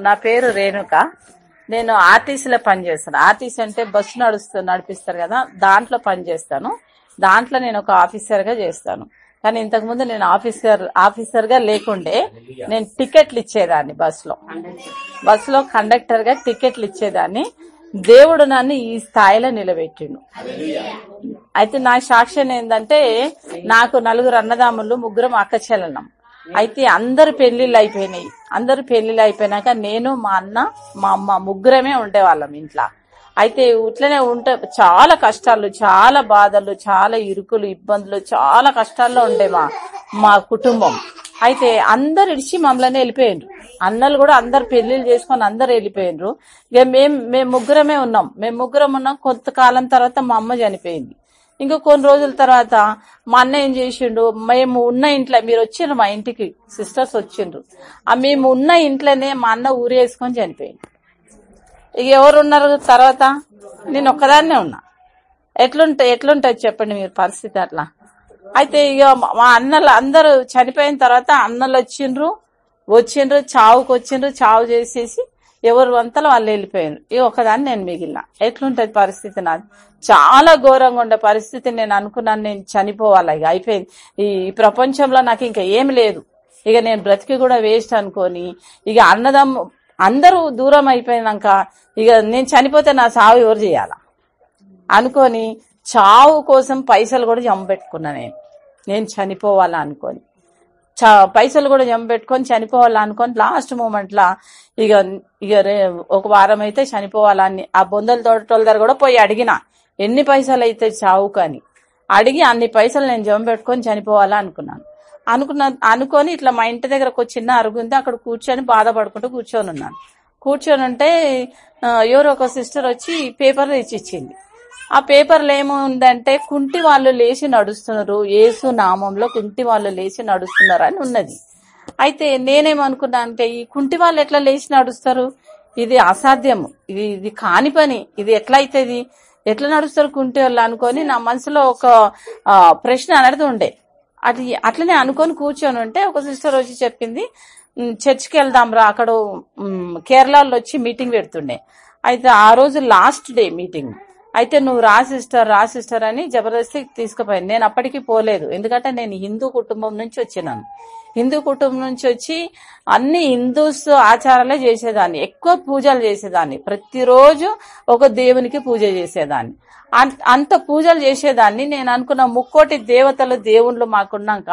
నా పేరు రేణుక. నేను ఆర్టీసీలో పనిచేస్తాను. ఆర్టీసీ అంటే బస్సు నడుస్తూ నడిపిస్తారు కదా దాంట్లో పనిచేస్తాను. దాంట్లో నేను ఒక ఆఫీసర్గా చేస్తాను. కానీ ఇంతకుముందు నేను ఆఫీసర్ ఆఫీసర్గా లేకుండే నేను టికెట్లు ఇచ్చేదాన్ని బస్సులో. బస్సులో కండక్టర్గా టికెట్లు ఇచ్చేదాన్ని. దేవుడు నన్ను ఈ స్థాయిలో నిలబెట్టిండు. అయితే నా సాక్ష్యం ఏంటంటే నాకు నలుగురు అన్నదాములు ముగ్గురం అక్క చెల్లెలం అయితే అందరు పెళ్ళిళ్ళు అయిపోయినాయి. అందరు పెళ్ళిళ్ళు అయిపోయినాక నేను మా అన్న మా అమ్మ ముగ్గురమే ఉండేవాళ్ళం ఇంట్లో. అయితే ఇట్లనే ఉంటే చాలా కష్టాలు చాలా బాధలు చాలా ఇరుకులు ఇబ్బందులు చాలా కష్టాల్లో ఉండే మా మా కుటుంబం. అయితే అందరు ఇడిచి మమ్మల్ని వెళ్ళిపోయిండ్రు అన్నలు కూడా అందరు పెళ్ళిళ్ళు చేసుకొని అందరు వెళ్ళిపోయిండ్రు ఇక మేము మేము ముగ్గురమే ఉన్నాం. మేము ముగ్గురం ఉన్నాం. కొంతకాలం తర్వాత మా అమ్మ చనిపోయింది. ఇంకా కొన్ని రోజుల తర్వాత మా అన్న ఏం చేసిండు మేము ఉన్న ఇంట్లో మీరు వచ్చిండ్రు మా ఇంటికి సిస్టర్స్ వచ్చిండ్రు ఆ మేము ఉన్న ఇంట్లోనే మా అన్న ఊరేసుకొని చనిపోయింది ఇక ఎవరున్నారు తర్వాత? నేను ఒక్కదాన్నే ఉన్నా. ఎట్లుంటే ఎట్లుంటది చెప్పండి మీరు పరిస్థితి అట్లా. అయితే ఇక మా అన్నలు అందరూ చనిపోయిన తర్వాత అన్నలు వచ్చిండ్రు వచ్చిండ్రు చావుకు వచ్చిండ్రు చావు చేసేసి ఎవరు అంతలో వాళ్ళు వెళ్ళిపోయారు. ఇక ఒకదాన్ని నేను మిగిలిన. ఎట్లుంటది పరిస్థితి నాది? చాలా ఘోరంగా ఉండే పరిస్థితి నేను అనుకున్నాను నేను చనిపోవాలి. ఇక అయిపోయింది. ఈ ప్రపంచంలో నాకు ఇంకా ఏం లేదు. ఇక నేను బ్రతికి కూడా వేస్ట్ అనుకొని ఇక అన్నదమ్ము అందరూ దూరం అయిపోయినాక ఇక నేను చనిపోతే నా సావు ఎవరు చేయాలా? అనుకొని చావు కోసం పైసలు కూడా జమ పెట్టుకున్నా నేను. నేను చనిపోవాలా అనుకొని. పైసలు కూడా జమ పెట్టుకొని చనిపోవాలా అనుకొని లాస్ట్ మూమెంట్ లా ఇక ఇక రే ఒక వారం అయితే చనిపోవాలని ఆ బొందల తోటోళ్ళ దగ్గర కూడా పోయి అడిగిన. ఎన్ని పైసలు అయితే చావు కానీ. అడిగి అన్ని పైసలు నేను జమ పెట్టుకొని చనిపోవాలా అనుకున్నాను. అనుకున్న అనుకొని ఇట్లా మా ఇంటి దగ్గర ఒక చిన్న అరుగు ఉంది. అక్కడ కూర్చొని బాధపడుకుంటూ కూర్చొని ఉన్నాను కూర్చొని ఉంటే ఎవరో ఒక సిస్టర్ వచ్చి పేపర్ తెచ్చి ఇచ్చింది ఆ పేపర్లో ఏముందంటే కుంటి వాళ్ళు లేచి నడుస్తున్నారు ఏసు నామంలో కుంటి వాళ్ళు లేచి నడుస్తున్నారు అని ఉన్నది. అయితే నేనేమనుకున్నా అంటే ఈ కుంటి వాళ్ళు ఎట్లా లేచి నడుస్తారు? ఇది అసాధ్యము. ఇది ఇది కాని పని. ఇది ఎట్లా అవుతుంది ఎట్లా నడుస్తారు కుంటి వాళ్ళు అనుకొని నా మనసులో ఒక ప్రశ్న అనేది ఉండే. అది అట్లనే అనుకొని కూర్చొని ఉంటే ఒక సిస్టర్ వచ్చి చెప్పింది చర్చ్కి చర్చికి వెళ్దాం రా. అక్కడ కేరళలో వచ్చి మీటింగ్ పెడుతుండే. అయితే ఆ రోజు లాస్ట్ డే మీటింగ్. అయితే నువ్వు రా సిస్టర్ రా సిస్టర్ అని జబర్దస్తి తీసుకుపోయాను. నేను అప్పటికి పోలేదు. ఎందుకంటే నేను హిందూ కుటుంబం నుంచి వచ్చినాను. హిందూ కుటుంబం నుంచి వచ్చి అన్ని హిందూస్ ఆచారాలే చేసేదాన్ని. ఎక్కువ పూజలు చేసేదాన్ని. ప్రతిరోజు ఒక దేవునికి పూజ చేసేదాన్ని. అంత పూజలు చేసేదాన్ని. నేను అనుకున్న ముక్కోటి దేవతలు దేవుళ్ళు మాకున్నాక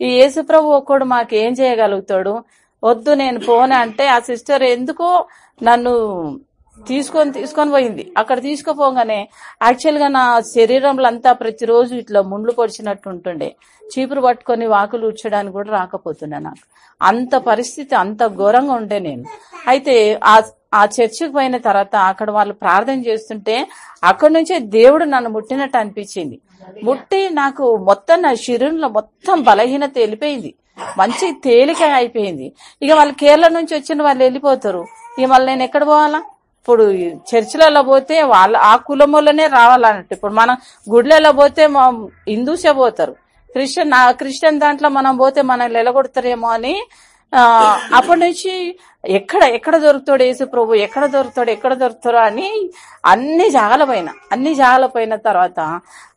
ఈ యేసుప్రభు ఒక్కడు మాకు ఏం చేయగలుగుతాడు? వద్దు నేను పోనంటే అంటే ఆ సిస్టర్ ఎందుకో నన్ను తీసుకొని తీసుకొని పోయింది. అక్కడ తీసుకుపోగానే యాక్చువల్గా నా శరీరంలో అంతా ప్రతిరోజు ఇట్లా ముండ్లు పొడిచినట్టు ఉంటుండే. చీపురు పట్టుకొని వాకులు ఉచ్చడానికి కూడా రాకపోతుండే నాకు. అంత పరిస్థితి అంత ఘోరంగా ఉండే నేను. అయితే ఆ ఆ చర్చికి పోయిన తర్వాత అక్కడ వాళ్ళు ప్రార్థన చేస్తుంటే అక్కడ నుంచే దేవుడు నన్ను ముట్టినట్టు అనిపించింది. ముట్టి నాకు మొత్తం నా శరీరంలో మొత్తం బలహీనత వెళ్ళిపోయింది. మంచి తేలిక అయిపోయింది. ఇక వాళ్ళు కేరళ నుంచి వచ్చిన వాళ్ళు వెళ్ళిపోతారు. ఇక మళ్ళీ నేను ఎక్కడ పోవాలా? ఇప్పుడు చర్చిలలో పోతే వాళ్ళ ఆ కులములనే రావాలన్నట్టు. ఇప్పుడు మనం గుడ్లలో పోతే మా హిందూసే పోతారు. క్రిస్టియన్ క్రిస్టియన్ దాంట్లో మనం పోతే మనల్ని ఎలగొడతారేమో అని అప్పటి నుంచి ఎక్కడ ఎక్కడ దొరుకుతాడు యేసు ప్రభు? ఎక్కడ దొరుకుతాడు? ఎక్కడ దొరుకుతాడు? అని అన్ని జాగలపోయిన. అన్ని జాగలపోయిన తర్వాత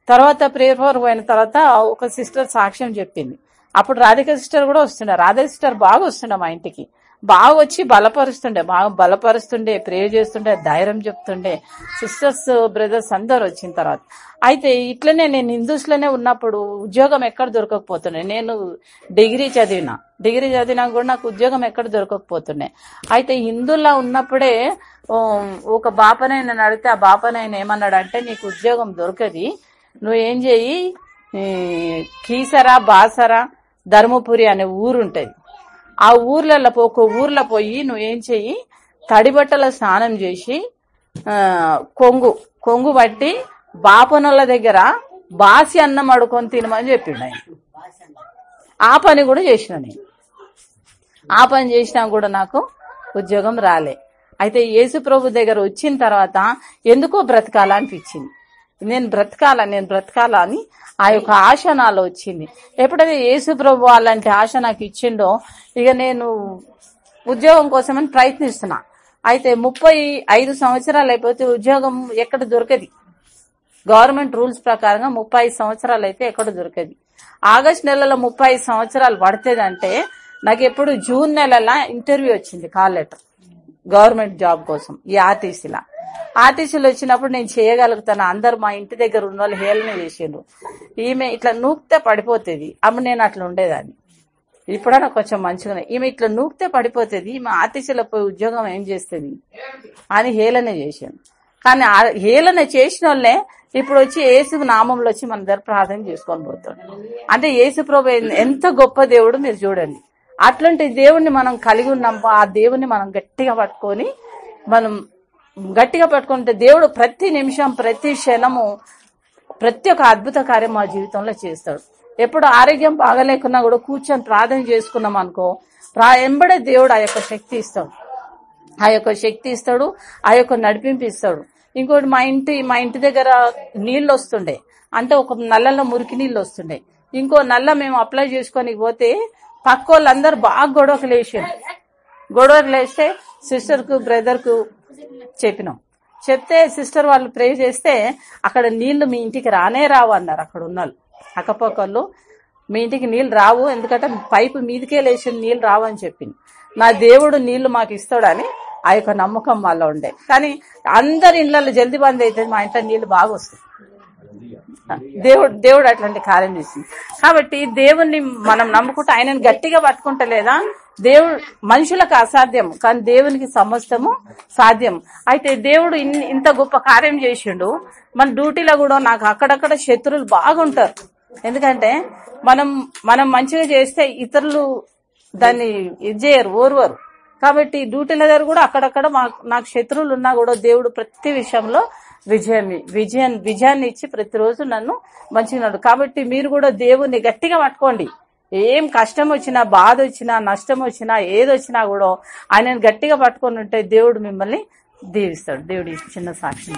తర్వాత ప్రేయర్ పోయిన తర్వాత ఒక సిస్టర్ సాక్ష్యం చెప్పింది. అప్పుడు రాధిక సిస్టర్ కూడా వస్తుండే. రాధిక సిస్టర్ బాగా వస్తుండే మా ఇంటికి. బాగా వచ్చి బలపరుస్తుండే బాగా బలపరుస్తుండే ప్రే చేస్తుండే ధైర్యం చెప్తుండే. సిస్టర్స్ బ్రదర్స్ అందరు వచ్చిన తర్వాత. అయితే ఇట్లనే నేను హిందూస్లోనే ఉన్నప్పుడు ఉద్యోగం ఎక్కడ దొరకకపోతుండే. నేను డిగ్రీ చదివిన. డిగ్రీ చదివినా కూడా నాకు ఉద్యోగం ఎక్కడ దొరకకపోతుండే. అయితే హిందువులా ఉన్నప్పుడే ఒక బాపనైనా అడిగితే ఆ బాపనైనా ఏమన్నాడంటే నీకు ఉద్యోగం దొరకది. నువ్వు ఏం చేయి? కీసరా బాసరా ధర్మపురి అనే ఊరుంటది. ఆ ఊర్లలో ఒక ఊర్లో పోయి నువ్వేం చెయ్యి? తడిబట్టల స్నానం చేసి కొంగు కొంగు పట్టి బాపనుల దగ్గర బాసి అన్నం అడుకొని తినమని చెప్పిండు ఆయన. ఆ పని కూడా చేసిన నేను. ఆ పని చేసినా కూడా నాకు ఉద్యోగం రాలే. అయితే యేసు ప్రభు దగ్గర వచ్చిన తర్వాత ఎందుకో బ్రతకాల అనిపించింది నేను బ్రతకాల నేను బ్రతకాల అని ఆ యొక్క ఆశ నాలో వచ్చింది. ఎప్పుడైతే యేసు ప్రభు అలాంటి ఆశ నాకు ఇచ్చిండో ఇక నేను ఉద్యోగం కోసమని ప్రయత్నిస్తున్నా. అయితే ముప్పై ఐదు సంవత్సరాలు అయిపోతే ఉద్యోగం ఎక్కడ దొరకది. గవర్నమెంట్ రూల్స్ ప్రకారంగా ముప్పై ఐదు సంవత్సరాలు అయితే ఎక్కడ దొరకది. ఆగస్ట్ నెలలో ముప్పై సంవత్సరాలు పడుతుందంటే నాకు ఎప్పుడు జూన్ నెలల ఇంటర్వ్యూ వచ్చింది కాల్ లెటర్. గవర్నమెంట్ జాబ్ కోసం ఈ ఆర్టీసీలా. ఆర్టీసీలు వచ్చినప్పుడు నేను చేయగలుగుతాను. అందరు మా ఇంటి దగ్గర ఉన్న వాళ్ళు హేళన చేసిండ్రు. ఈమె ఇట్లా నూక్తే పడిపోతుంది. అప్పుడు నేను అట్లా ఉండేదాన్ని. ఇప్పుడైనా కొంచెం మంచిగా ఈమె ఇట్లా నూక్తే పడిపోతుంది. ఈమె ఆర్టీసీలో పోయి ఉద్యోగం ఏం చేస్తుంది? అని హేళన చేశాను కానీ ఆ హేళన చేసిన వాళ్ళే ఇప్పుడు వచ్చి ఏసు నామంలో వచ్చి మన దగ్గర ప్రార్థన చేసుకొని పోతాడు అంటే ఏసు ప్రభు ఎంత గొప్ప దేవుడు మీరు చూడండి. అట్లాంటి దేవుణ్ణి మనం కలిగి ఉన్నాం. ఆ దేవుణ్ణి మనం గట్టిగా పట్టుకొని మనం గట్టిగా పట్టుకుంటే దేవుడు ప్రతి నిమిషం ప్రతి క్షణము ప్రతి ఒక్క అద్భుత కార్యం మా జీవితంలో చేస్తాడు. ఎప్పుడు ఆరోగ్యం బాగలేకున్నా కూడా కూర్చొని ప్రార్థన చేసుకున్నాం అనుకో ప్రా ఎంబడే దేవుడు ఆ యొక్క శక్తి ఇస్తాడు. ఆ యొక్క శక్తి ఇస్తాడు ఆ యొక్క నడిపింపు ఇస్తాడు. ఇంకోటి మా ఇంటి మా ఇంటి దగ్గర నీళ్ళు వస్తుండే. అంటే ఒక నల్లలో మురికి నీళ్ళు వస్తుండే. ఇంకో నల్ల మేము అప్లై చేసుకొని పోతే పక్క వాళ్ళందరూ బాగా గొడవకు లేచారు గొడవకు లేస్తే సిస్టర్కు బ్రదర్కు చెప్పినాం. చెప్తే సిస్టర్ వాళ్ళు ప్రే చేస్తే అక్కడ నీళ్ళు మీ ఇంటికి రానే రావు అన్నారు అక్కడ ఉన్నోళ్ళు. అక్కపక్కళ్ళు మీ ఇంటికి నీళ్ళు రావు ఎందుకంటే పైపు మీదికే లేచిన నీళ్ళు రావు అని చెప్పింది. నా దేవుడు నీళ్ళు మాకు ఇస్తాడని ఆ యొక్క నమ్మకం వాళ్ళ ఉండే. కానీ అందరి ఇళ్ళలో జల్దీ బంద్ అయితే మా ఇంట్లో నీళ్ళు బాగా వస్తాయి. దేవుడు దేవుడు అట్లాంటి కార్యం చేసింది. కాబట్టి దేవుణ్ణి మనం నమ్ముకుంటే ఆయనను గట్టిగా పట్టుకుంటలేదా? దేవుడు మనుషులకు అసాధ్యం కానీ దేవునికి సమస్తము సాధ్యం. అయితే దేవుడు ఇన్- ఇంత గొప్ప కార్యం చేసిండు. మన డ్యూటీలో కూడా నాకు అక్కడక్కడ శత్రువులు బాగుంటారు. ఎందుకంటే మనం మనం మంచిగా చేస్తే ఇతరులు దాన్ని ఇది చేయరు ఓర్వరు. కాబట్టి డ్యూటీల దగ్గర కూడా అక్కడక్కడ నాకు శత్రువులు ఉన్నా కూడా దేవుడు ప్రతి విషయంలో విజయం విజయం విజయాన్ని ఇచ్చి ప్రతిరోజు నన్ను మంచిగా కాబట్టి మీరు కూడా దేవుణ్ణి గట్టిగా పట్టుకోండి. ఏం కష్టం వచ్చినా బాధ వచ్చినా నష్టం వచ్చినా ఏదొచ్చినా కూడా ఆయనను గట్టిగా పట్టుకొని ఉంటే దేవుడు మిమ్మల్ని దీవిస్తాడు. దేవుడి చిన్న సాక్షి